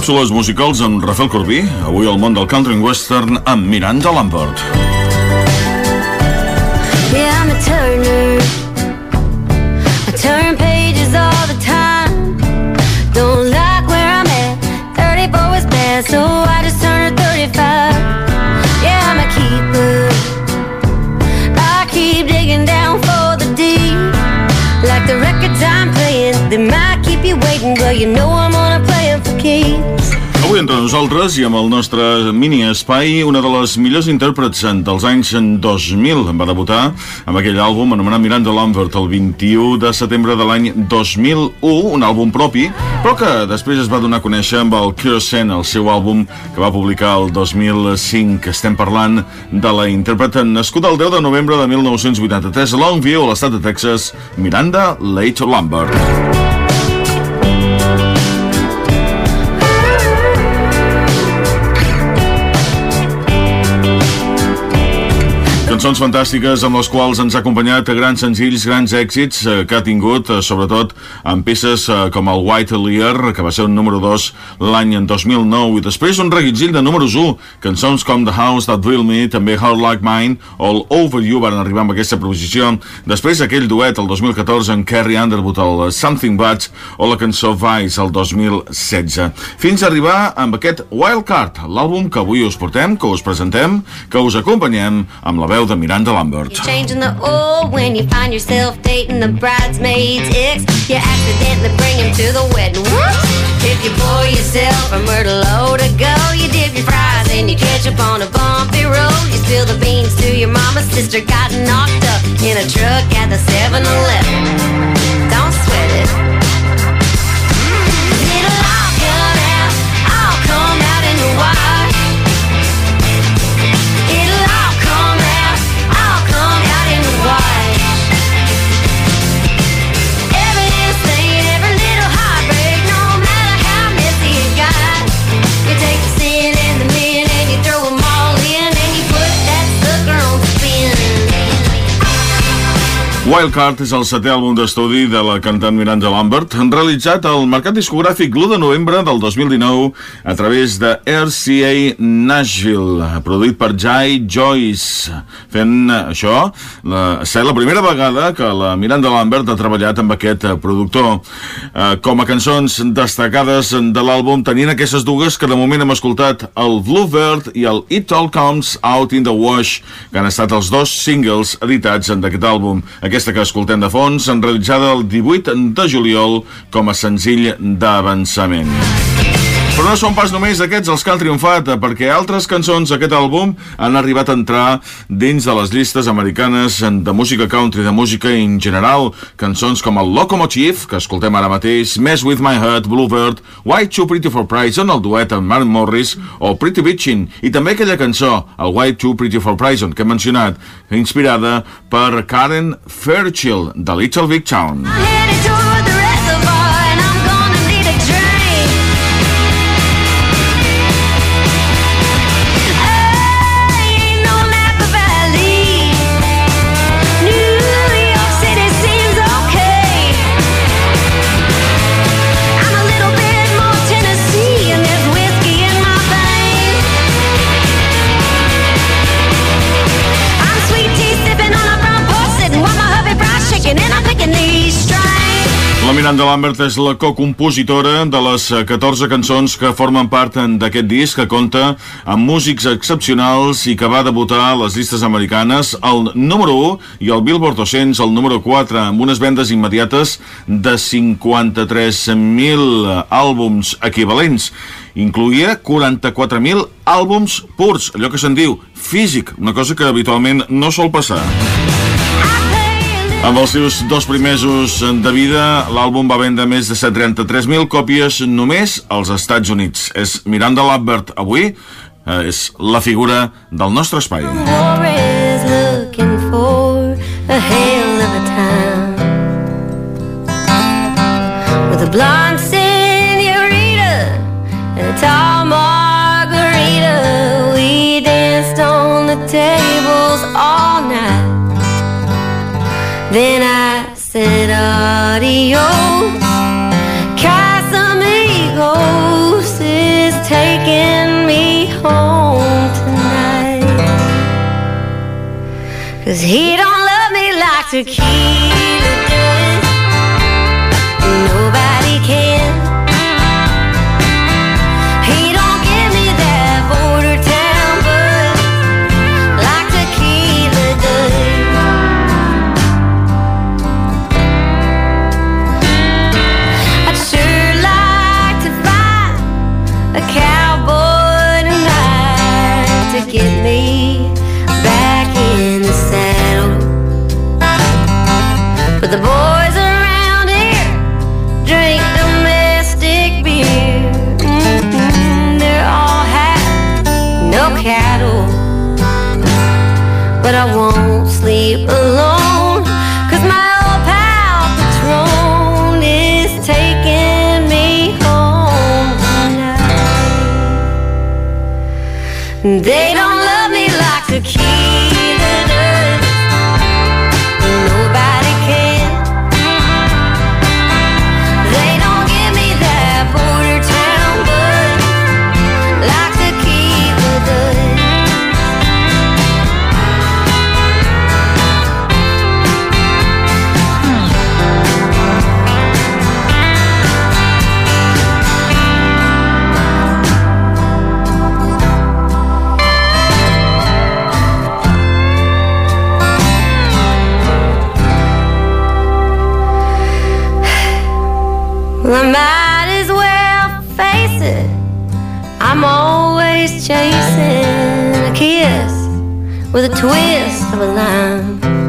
Càpsules musicals amb Rafael Corbí, avui al món del country and western amb Miranda Lambert. Yeah, I'm a turner. I turn pages all the time. Don't like where I'm at. 34 is bad, so I just turned 35. Yeah, I'm a keeper. I keep digging down for the deep. Like the records I'm playing, they might keep you waiting, but you know I'm gonna play 'em for keeps. Avui entre nosaltres i amb el nostre mini espai, una de les millors intèrprets dels anys 2000 va debutar amb aquell àlbum anomenat Miranda Lambert el 21 de setembre de l'any 2001, un àlbum propi, però que després es va donar a conèixer amb el Kirsten, el seu àlbum que va publicar el 2005. Estem parlant de la intèrpreta nascuda el 10 de novembre de 1983 a Longview, a l'estat de Texas, Miranda Late Lambert. Cançons fantàstiques amb les quals ens ha acompanyat grans senzills, grans èxits eh, que ha tingut, eh, sobretot amb peces eh, com el White Lear, que va ser un número 2 l'any 2009, i després un reguitzell de números 1, cançons com The House That Will Me, també Heart Like Mine, All Over You van arribar amb aquesta proposició, després aquell duet el 2014 amb Carrie Underwood, el Something Bad, o la cançó Vice el 2016, fins a arribar amb aquest Wild Card, l'àlbum que avui us portem, que us presentem, que us acompanyem amb la veu de Miranda Lambert. Changing the old when you find yourself dating the bridesmaid's ex. You accidentally bring him to the wedding. If you pour yourself a low to go, you dip your fries and you catch up on a bumpy road. You spill the beans to your mama's sister, got knocked up in a truck at the 7-Eleven. Don't Wildcard és el setè àlbum d'estudi de la cantant Miranda Lambert, realitzat al mercat discogràfic l'1 de novembre del 2019 a través de RCA Nashville, produït per Jai Joyce, fent això la, ser la primera vegada que la Miranda Lambert ha treballat amb aquest eh, productor. Eh, com a cançons destacades de l'àlbum tenien aquestes dues que de moment hem escoltat, el Bluebird i el It All Comes Out in the Wash, que han estat els dos singles editats d'aquest àlbum. Aquesta que escoltem de fons, en realitzada el 18 de juliol com a senzill d'avançament. No són pas només aquests els que han triomfat, eh, perquè altres cançons d'aquest àlbum han arribat a entrar dins de les llistes americanes de música country, de música en general. Cançons com el Locomotive, que escoltem ara mateix, Mess With My Heart, Bluebird, Why Too Pretty For Prison, el duet amb Mark Morris, o Pretty Bitchin, i també aquella cançó, el Why Too Pretty For Prison, que hem mencionat, inspirada per Karen Fairchild, de Little Big Town. I'm Miranda Lambert és la co-compositora de les eh, 14 cançons que formen part d'aquest disc que compta amb músics excepcionals i que va debutar a les llistes americanes el número 1 i el Billboard 200 el número 4 amb unes vendes immediates de 53.000 àlbums equivalents. Incluïa 44.000 àlbums purs, allò que se'n diu físic, una cosa que habitualment no sol passar. Amb els seus dos primers de vida, l'àlbum va vendre més de 133.000 còpies només als Estats Units. És Miranda Lambert avui, eh, és la figura del nostre espai. With a blonde. We on the Then I said adios. Casamigos is taking me home tonight. Cause he don't love me like tequila. sleep alone. Cause my old pal Patron is taking me home tonight. They don't I'm always chasing a kiss with a twist of a lime.